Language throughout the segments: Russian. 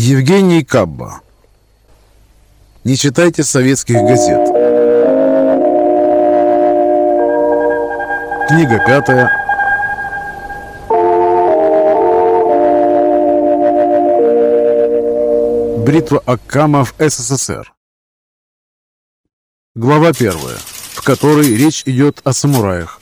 Евгений Кабба. Не читайте советских газет. Книга пятая. Бритва Аккама в СССР. Глава первая, в которой речь идет о самураях.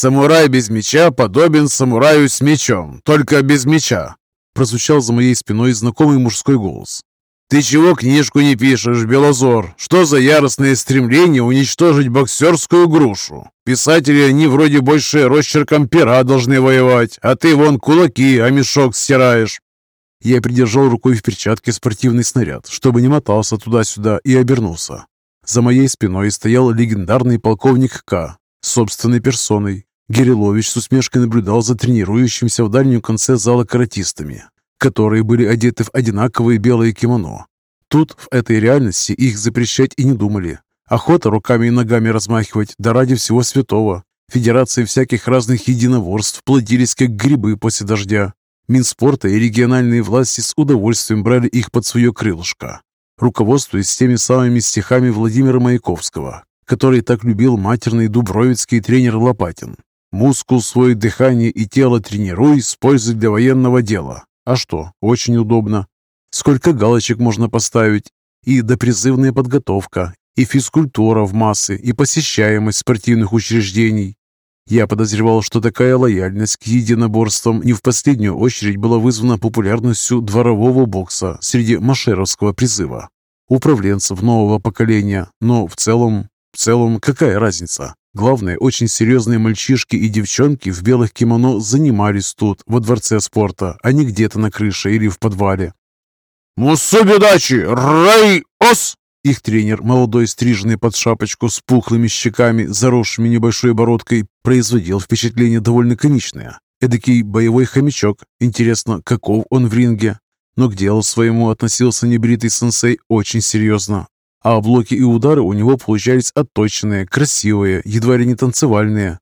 «Самурай без меча подобен самураю с мечом, только без меча», прозвучал за моей спиной знакомый мужской голос. «Ты чего книжку не пишешь, Белозор? Что за яростное стремление уничтожить боксерскую грушу? Писатели, они вроде больше росчерком пера должны воевать, а ты вон кулаки, а мешок стираешь». Я придержал рукой в перчатке спортивный снаряд, чтобы не мотался туда-сюда, и обернулся. За моей спиной стоял легендарный полковник К. собственной персоной. Гирилович с усмешкой наблюдал за тренирующимся в дальнем конце зала каратистами, которые были одеты в одинаковые белые кимоно. Тут, в этой реальности, их запрещать и не думали. Охота руками и ногами размахивать, да ради всего святого. Федерации всяких разных единоборств плодились, как грибы после дождя. Минспорта и региональные власти с удовольствием брали их под свое крылышко, руководствуясь теми самыми стихами Владимира Маяковского, который так любил матерный дубровицкий тренер Лопатин. «Мускул свой дыхание и тело тренируй с пользой для военного дела». А что, очень удобно. Сколько галочек можно поставить. И допризывная подготовка, и физкультура в массы, и посещаемость спортивных учреждений, я подозревал, что такая лояльность к единоборствам не в последнюю очередь была вызвана популярностью дворового бокса среди машеровского призыва, управленцев нового поколения, но в целом, в целом какая разница? Главное, очень серьезные мальчишки и девчонки в белых кимоно занимались тут, во дворце спорта, а не где-то на крыше или в подвале. «Мусубидачи! Рай-ос!» Их тренер, молодой стриженный под шапочку с пухлыми щеками, заросшими небольшой бородкой, производил впечатление довольно комичное. Эдакий боевой хомячок. Интересно, каков он в ринге? Но к делу своему относился небритый сенсей очень серьезно. А блоки и удары у него получались отточенные, красивые, едва ли не танцевальные.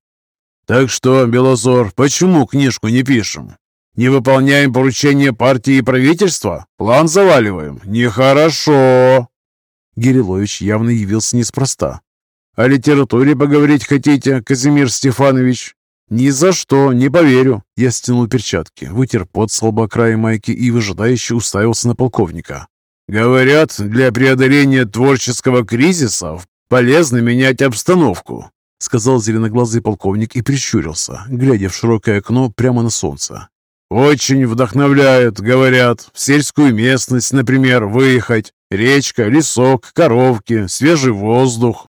«Так что, Белозор, почему книжку не пишем? Не выполняем поручения партии и правительства? План заваливаем? Нехорошо!» Гирилович явно явился неспроста. «О литературе поговорить хотите, Казимир Стефанович?» «Ни за что, не поверю!» Я стянул перчатки, вытер пот с лба края майки и выжидающе уставился на полковника. «Говорят, для преодоления творческого кризиса полезно менять обстановку», сказал зеленоглазый полковник и прищурился, глядя в широкое окно прямо на солнце. «Очень вдохновляет, говорят, в сельскую местность, например, выехать. Речка, лесок, коровки, свежий воздух.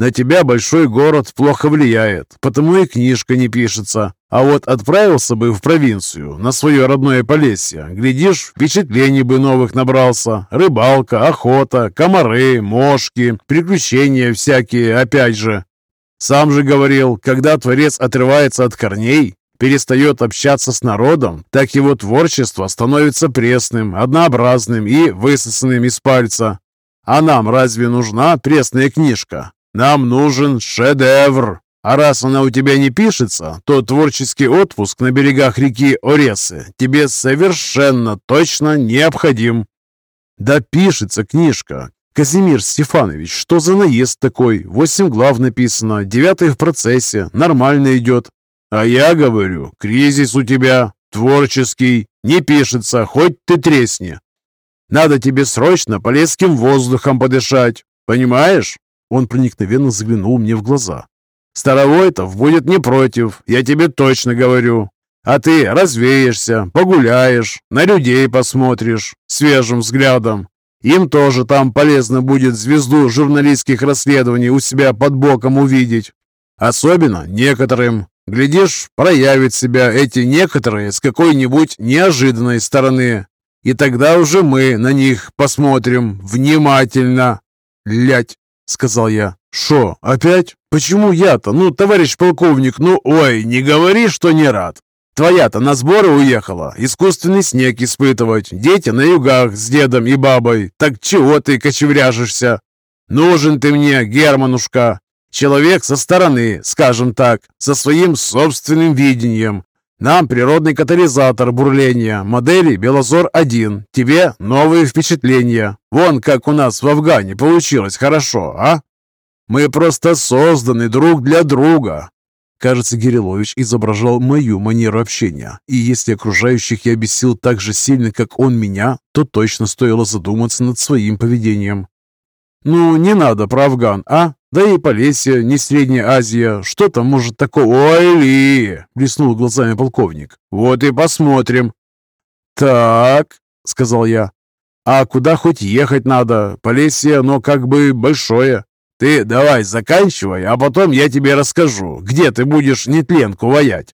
На тебя большой город плохо влияет, потому и книжка не пишется. А вот отправился бы в провинцию, на свое родное Полесье, глядишь, впечатлений бы новых набрался. Рыбалка, охота, комары, мошки, приключения всякие, опять же. Сам же говорил, когда творец отрывается от корней, перестает общаться с народом, так его творчество становится пресным, однообразным и высосанным из пальца. А нам разве нужна пресная книжка? Нам нужен шедевр. А раз она у тебя не пишется, то творческий отпуск на берегах реки Оресы тебе совершенно точно необходим. Да пишется книжка. Казимир Стефанович, что за наезд такой? Восемь глав написано, девятый в процессе, нормально идет. А я говорю, кризис у тебя творческий, не пишется, хоть ты тресни. Надо тебе срочно полезским воздухом подышать, понимаешь? Он проникновенно заглянул мне в глаза. Старовойтов будет не против, я тебе точно говорю. А ты развеешься, погуляешь, на людей посмотришь свежим взглядом. Им тоже там полезно будет звезду журналистских расследований у себя под боком увидеть. Особенно некоторым, Глядишь, проявят себя эти некоторые с какой-нибудь неожиданной стороны. И тогда уже мы на них посмотрим внимательно. Лять, сказал я. Шо, опять? Почему я-то? Ну, товарищ полковник, ну, ой, не говори, что не рад. Твоя-то на сборы уехала, искусственный снег испытывать, дети на югах с дедом и бабой. Так чего ты кочевряжешься? Нужен ты мне, Германушка. Человек со стороны, скажем так, со своим собственным видением. Нам природный катализатор бурления, модели Белозор-1. Тебе новые впечатления. Вон как у нас в Афгане получилось хорошо, а? Мы просто созданы друг для друга. Кажется, Гирилович изображал мою манеру общения, и если окружающих я бесил так же сильно, как он меня, то точно стоило задуматься над своим поведением. «Ну, не надо про Афган, а? Да и Полесье, не Средняя Азия. Что там может такого?» «Ой, Ли!» — блеснул глазами полковник. «Вот и посмотрим». «Так», — сказал я. «А куда хоть ехать надо? Полесье, оно как бы большое». Ты давай заканчивай, а потом я тебе расскажу, где ты будешь нетленку ваять.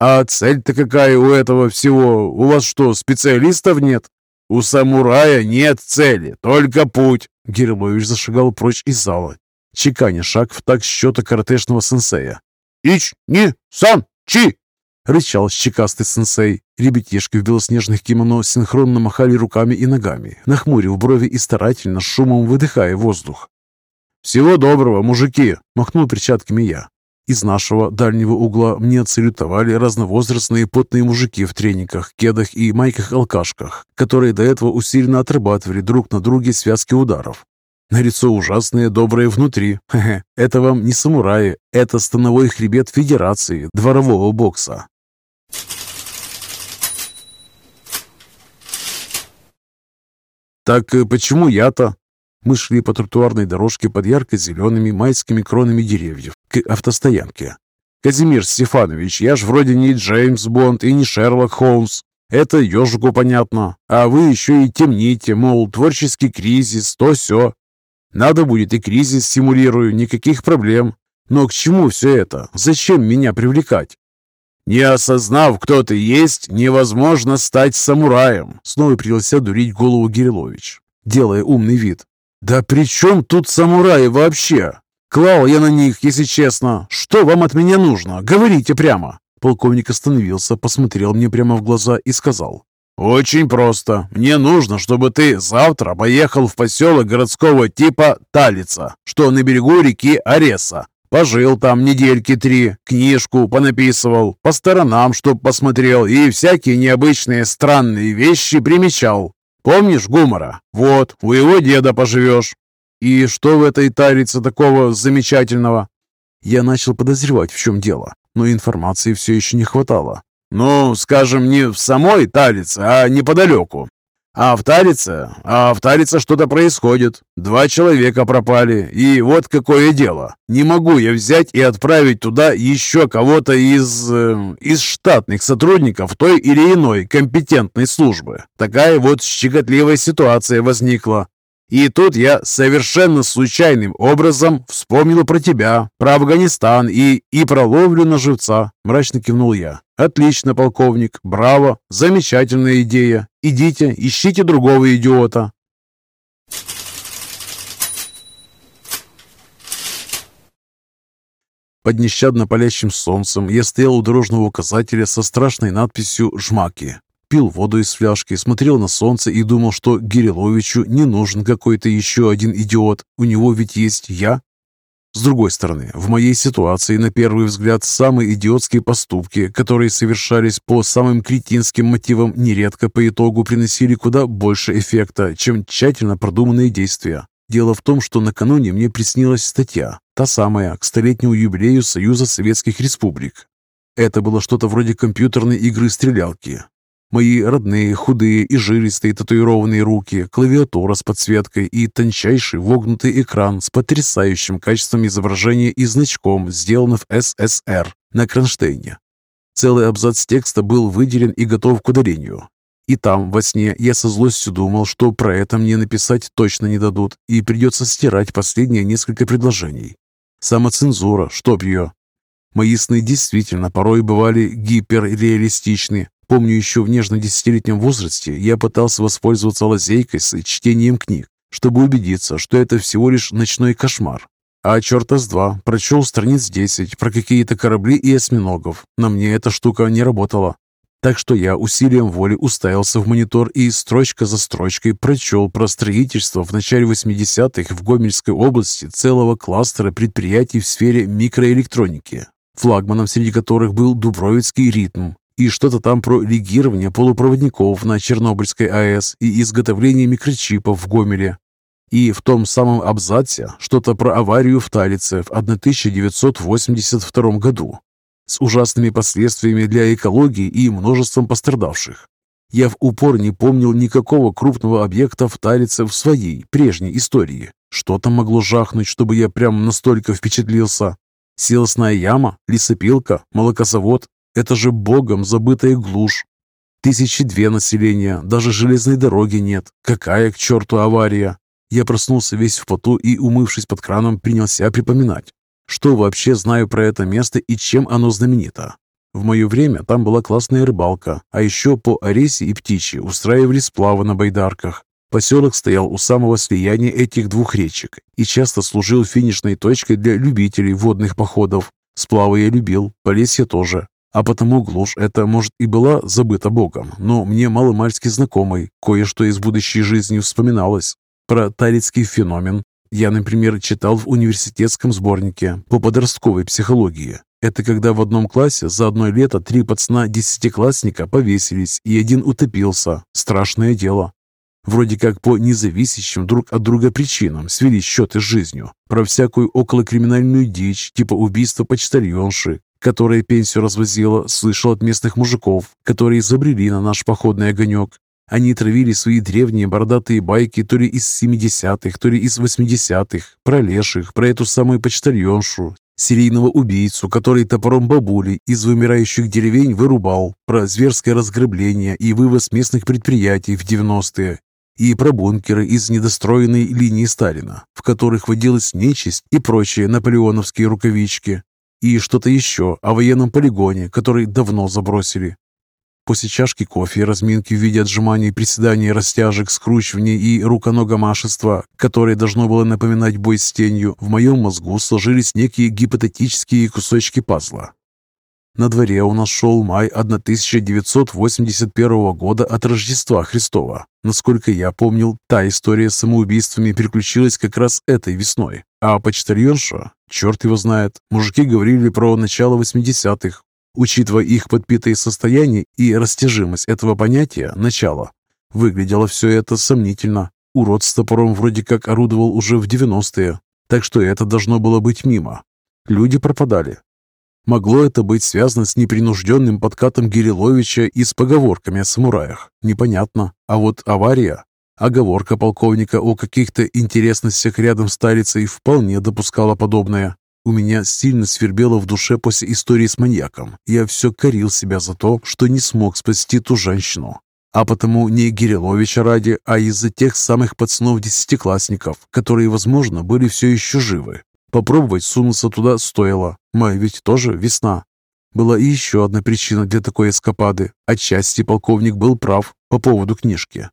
А цель-то какая у этого всего? У вас что, специалистов нет? У самурая нет цели, только путь. Герлович зашагал прочь из зала, чеканя шаг в так счета каратешного сенсея. «Ич, ни, сан, чи!» — рычал щекастый сенсей. Ребятишки в белоснежных кимоно синхронно махали руками и ногами, нахмурив брови и старательно шумом выдыхая воздух. «Всего доброго, мужики!» – махнул перчатками я. Из нашего дальнего угла мне отсалютовали разновозрастные потные мужики в трениках, кедах и майках-алкашках, которые до этого усиленно отрабатывали друг на друге связки ударов. На лицо ужасное, доброе внутри. Хе-хе, это вам не самураи, это становой хребет Федерации дворового бокса. «Так э, почему я-то?» Мы шли по тротуарной дорожке под ярко-зелеными майскими кронами деревьев к автостоянке. «Казимир Стефанович, я ж вроде не Джеймс Бонд и не Шерлок Холмс. Это ежику понятно. А вы еще и темните, мол, творческий кризис, то все. Надо будет и кризис симулирую, никаких проблем. Но к чему все это? Зачем меня привлекать? Не осознав, кто ты есть, невозможно стать самураем. Снова принялся дурить голову Гирилович, делая умный вид. «Да при чем тут самураи вообще? Клал я на них, если честно. Что вам от меня нужно? Говорите прямо!» Полковник остановился, посмотрел мне прямо в глаза и сказал. «Очень просто. Мне нужно, чтобы ты завтра поехал в поселок городского типа Талица, что на берегу реки Ареса. Пожил там недельки три, книжку понаписывал, по сторонам чтоб посмотрел и всякие необычные странные вещи примечал. Помнишь Гумора? Вот, у его деда поживешь. И что в этой тарице такого замечательного? Я начал подозревать, в чем дело, но информации все еще не хватало. Ну, скажем, не в самой Тарице, а неподалеку. А в а в что-то происходит. Два человека пропали, и вот какое дело. Не могу я взять и отправить туда еще кого-то из... Э, из штатных сотрудников той или иной компетентной службы. Такая вот щекотливая ситуация возникла. И тут я совершенно случайным образом вспомнил про тебя, про Афганистан и, и про ловлю на живца. Мрачно кивнул я. Отлично, полковник, браво, замечательная идея. Идите, ищите другого идиота. Под нещадно палящим солнцем я стоял у дорожного указателя со страшной надписью «Жмаки» пил воду из фляжки, смотрел на солнце и думал, что Гириловичу не нужен какой-то еще один идиот. У него ведь есть я. С другой стороны, в моей ситуации, на первый взгляд, самые идиотские поступки, которые совершались по самым кретинским мотивам, нередко по итогу приносили куда больше эффекта, чем тщательно продуманные действия. Дело в том, что накануне мне приснилась статья, та самая, к столетнему юбилею Союза Советских Республик. Это было что-то вроде компьютерной игры-стрелялки. Мои родные, худые и жилистые татуированные руки, клавиатура с подсветкой и тончайший вогнутый экран с потрясающим качеством изображения и значком, сделанным в СССР на кронштейне. Целый абзац текста был выделен и готов к ударению. И там, во сне, я со злостью думал, что про это мне написать точно не дадут, и придется стирать последние несколько предложений. Самоцензура, чтоб ее. Мои сны действительно порой бывали гиперреалистичны, Помню, еще в нежном десятилетнем возрасте я пытался воспользоваться лазейкой с чтением книг, чтобы убедиться, что это всего лишь ночной кошмар. А черта с два, прочел страниц 10 про какие-то корабли и осьминогов. На мне эта штука не работала. Так что я усилием воли уставился в монитор и строчка за строчкой прочел про строительство в начале 80-х в Гомельской области целого кластера предприятий в сфере микроэлектроники, флагманом среди которых был Дубровицкий ритм, и что-то там про легирование полупроводников на Чернобыльской АЭС и изготовление микрочипов в Гомеле. И в том самом абзаце что-то про аварию в Талице в 1982 году с ужасными последствиями для экологии и множеством пострадавших. Я в упор не помнил никакого крупного объекта в Талице в своей прежней истории. Что там могло жахнуть, чтобы я прям настолько впечатлился? Силосная яма, лесопилка, молокозавод – это же богом забытая глушь. Тысячи две населения, даже железной дороги нет. Какая к черту авария? Я проснулся весь в поту и, умывшись под краном, принялся припоминать, что вообще знаю про это место и чем оно знаменито. В мое время там была классная рыбалка, а еще по Оресе и Птичьи устраивали сплавы на байдарках. Поселок стоял у самого слияния этих двух речек и часто служил финишной точкой для любителей водных походов. Сплавы я любил, Полесье тоже. А потому глушь эта, может, и была забыта Богом, но мне маломальски знакомой, кое-что из будущей жизни вспоминалось. Про талицкий феномен я, например, читал в университетском сборнике по подростковой психологии. Это когда в одном классе за одно лето три пацана десятиклассника повесились и один утопился. Страшное дело. Вроде как по независящим друг от друга причинам свели счеты с жизнью. Про всякую околокриминальную дичь, типа убийства почтальонши, которая пенсию развозила, слышал от местных мужиков, которые изобрели на наш походный огонек. Они травили свои древние бородатые байки то ли из 70-х, то ли из 80-х, про леших, про эту самую почтальоншу, серийного убийцу, который топором бабули из вымирающих деревень вырубал, про зверское разграбление и вывоз местных предприятий в 90-е, и про бункеры из недостроенной линии Сталина, в которых водилась нечисть и прочие наполеоновские рукавички, и что-то еще о военном полигоне, который давно забросили. После чашки кофе разминки в виде отжиманий, приседаний, растяжек, скручиваний и руконогомашества, которое должно было напоминать бой с тенью, в моем мозгу сложились некие гипотетические кусочки пазла. На дворе у нас шел май 1981 года от Рождества Христова. Насколько я помнил, та история с самоубийствами приключилась как раз этой весной. А почтальонша, черт его знает, мужики говорили про начало 80-х, Учитывая их подпитое состояние и растяжимость этого понятия «начало», выглядело все это сомнительно. Урод с топором вроде как орудовал уже в 90-е, так что это должно было быть мимо. Люди пропадали. Могло это быть связано с непринужденным подкатом Гириловича и с поговорками о самураях? Непонятно. А вот авария, оговорка полковника о каких-то интересностях рядом с Талицей вполне допускала подобное. У меня сильно свербело в душе после истории с маньяком. Я все корил себя за то, что не смог спасти ту женщину. А потому не Гириловича ради, а из-за тех самых пацанов-десятиклассников, которые, возможно, были все еще живы. Попробовать сунуться туда стоило. Май ведь тоже весна. Была и еще одна причина для такой эскапады. Отчасти полковник был прав по поводу книжки.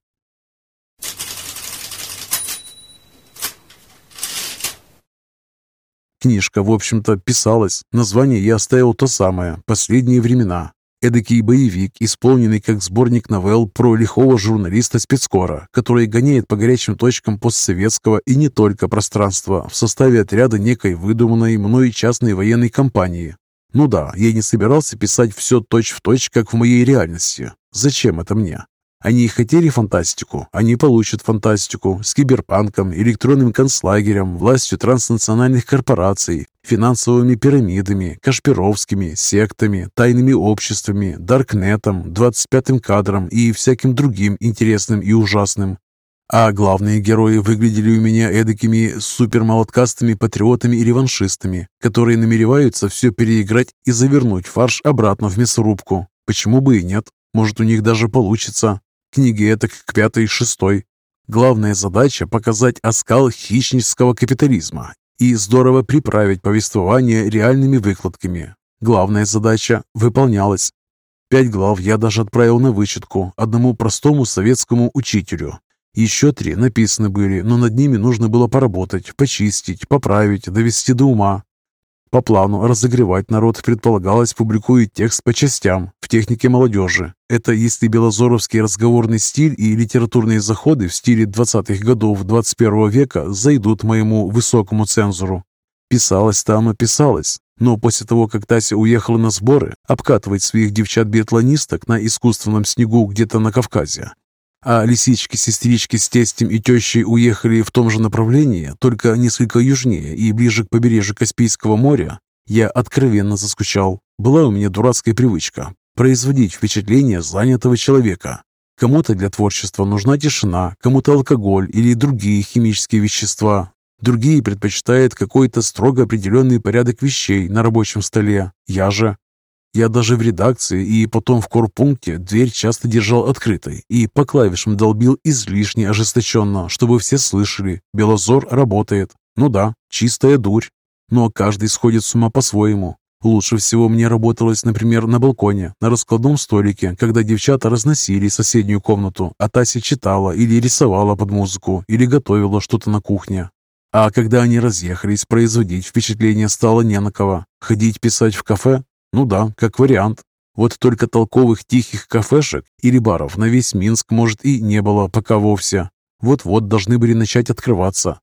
Книжка, в общем-то, писалась. Название я оставил то самое «Последние времена». Эдакий боевик, исполненный как сборник новелл про лихого журналиста спецкора, который гоняет по горячим точкам постсоветского и не только пространства в составе отряда некой выдуманной мной частной военной компании. Ну да, я не собирался писать все точь-в-точь, точь, как в моей реальности. Зачем это мне? Они хотели фантастику, они получат фантастику с киберпанком, электронным концлагерем, властью транснациональных корпораций, финансовыми пирамидами, кашпировскими, сектами, тайными обществами, даркнетом, 25-м кадром и всяким другим интересным и ужасным. А главные герои выглядели у меня эдакими супермолоткастыми патриотами и реваншистами, которые намереваются все переиграть и завернуть фарш обратно в мясорубку. Почему бы и нет? Может, у них даже получится. Книги это к пятой и шестой. Главная задача – показать оскал хищнического капитализма и здорово приправить повествование реальными выкладками. Главная задача выполнялась. Пять глав я даже отправил на вычетку одному простому советскому учителю. Еще три написаны были, но над ними нужно было поработать, почистить, поправить, довести до ума. По плану разогревать народ предполагалось публикует текст по частям в технике молодежи. Это если белозоровский разговорный стиль и литературные заходы в стиле 20-х годов 21 века зайдут моему высокому цензору. Писалось там и писалось. Но после того, как Тася уехала на сборы, обкатывать своих девчат-биатлонисток на искусственном снегу где-то на Кавказе, а лисички-сестрички с тестем и тещей уехали в том же направлении, только несколько южнее и ближе к побережью Каспийского моря, я откровенно заскучал. Была у меня дурацкая привычка производить впечатление занятого человека. Кому-то для творчества нужна тишина, кому-то алкоголь или другие химические вещества. Другие предпочитают какой-то строго определенный порядок вещей на рабочем столе. Я же... Я даже в редакции и потом в корпункте дверь часто держал открытой и по клавишам долбил излишне ожесточенно, чтобы все слышали. Белозор работает. Ну да, чистая дурь. Но каждый сходит с ума по-своему. Лучше всего мне работалось, например, на балконе, на раскладном столике, когда девчата разносили соседнюю комнату, а Тася читала или рисовала под музыку, или готовила что-то на кухне. А когда они разъехались, производить впечатление стало не на кого. Ходить писать в кафе? Ну да, как вариант. Вот только толковых тихих кафешек или баров на весь Минск, может, и не было пока вовсе. Вот-вот должны были начать открываться.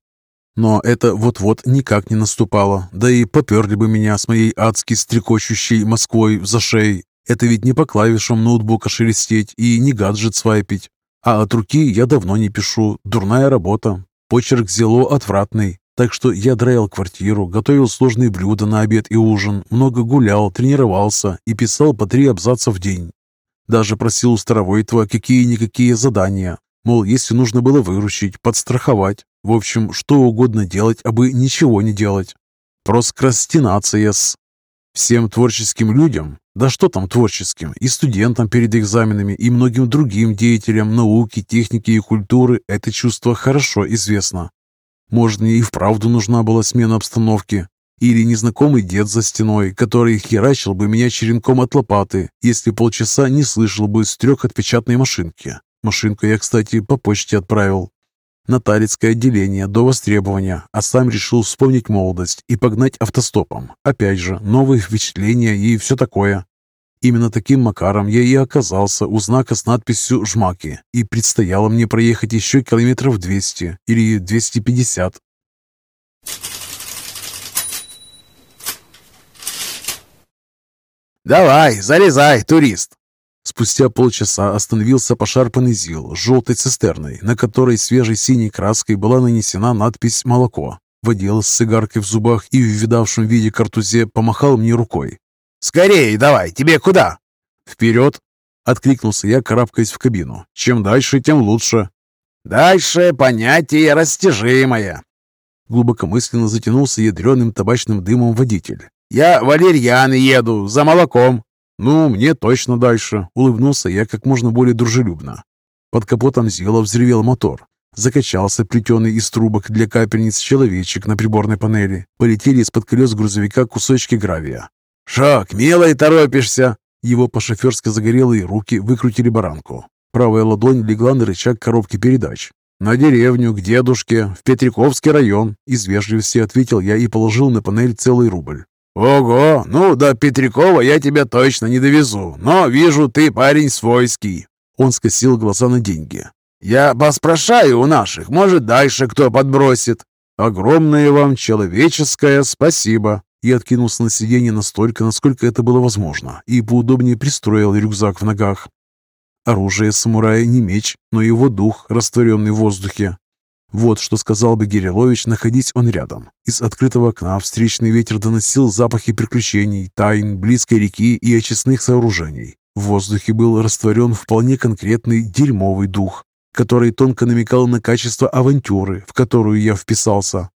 Но это вот-вот никак не наступало, да и поперли бы меня с моей адски стрекочущей Москвой за шеей. Это ведь не по клавишам ноутбука шелестеть и не гаджет свайпить. А от руки я давно не пишу, дурная работа. Почерк зело отвратный, так что я драил квартиру, готовил сложные блюда на обед и ужин, много гулял, тренировался и писал по три абзаца в день. Даже просил у Старовойтова какие-никакие задания, мол, если нужно было выручить, подстраховать. В общем, что угодно делать, а бы ничего не делать. Проскрастинация с... Всем творческим людям, да что там творческим, и студентам перед экзаменами, и многим другим деятелям науки, техники и культуры это чувство хорошо известно. Может, мне и вправду нужна была смена обстановки, или незнакомый дед за стеной, который херачил бы меня черенком от лопаты, если полчаса не слышал бы стрек от печатной машинки. Машинку я, кстати, по почте отправил нотарицкое отделение до востребования, а сам решил вспомнить молодость и погнать автостопом. Опять же, новые впечатления и все такое. Именно таким макаром я и оказался у знака с надписью «Жмаки», и предстояло мне проехать еще километров 200 или 250. «Давай, залезай, турист!» Спустя полчаса остановился пошарпанный ЗИЛ с желтой цистерной, на которой свежей синей краской была нанесена надпись «Молоко». Водила с сигаркой в зубах и в видавшем виде картузе помахал мне рукой. «Скорее давай, тебе куда?» «Вперед!» — откликнулся я, карабкаясь в кабину. «Чем дальше, тем лучше». «Дальше понятие растяжимое!» Глубокомысленно затянулся ядреным табачным дымом водитель. «Я валерьян еду, за молоком!» «Ну, мне точно дальше», — улыбнулся я как можно более дружелюбно. Под капотом Зила взревел мотор. Закачался плетеный из трубок для капельниц человечек на приборной панели. Полетели из-под колес грузовика кусочки гравия. «Шок, милый, торопишься!» Его по-шоферски загорелые руки выкрутили баранку. Правая ладонь легла на рычаг коробки передач. «На деревню, к дедушке, в Петриковский район», — из вежливости ответил я и положил на панель целый рубль. «Ого! Ну, до Петрякова я тебя точно не довезу, но вижу, ты парень свойский». Он скосил глаза на деньги. «Я поспрашаю у наших, может, дальше кто подбросит». «Огромное вам человеческое спасибо!» И откинулся на сиденье настолько, насколько это было возможно, и поудобнее пристроил рюкзак в ногах. Оружие самурая не меч, но его дух, растворенный в воздухе. Вот что сказал бы Гирилович, находись он рядом. Из открытого окна встречный ветер доносил запахи приключений, тайн, близкой реки и очистных сооружений. В воздухе был растворен вполне конкретный дерьмовый дух, который тонко намекал на качество авантюры, в которую я вписался.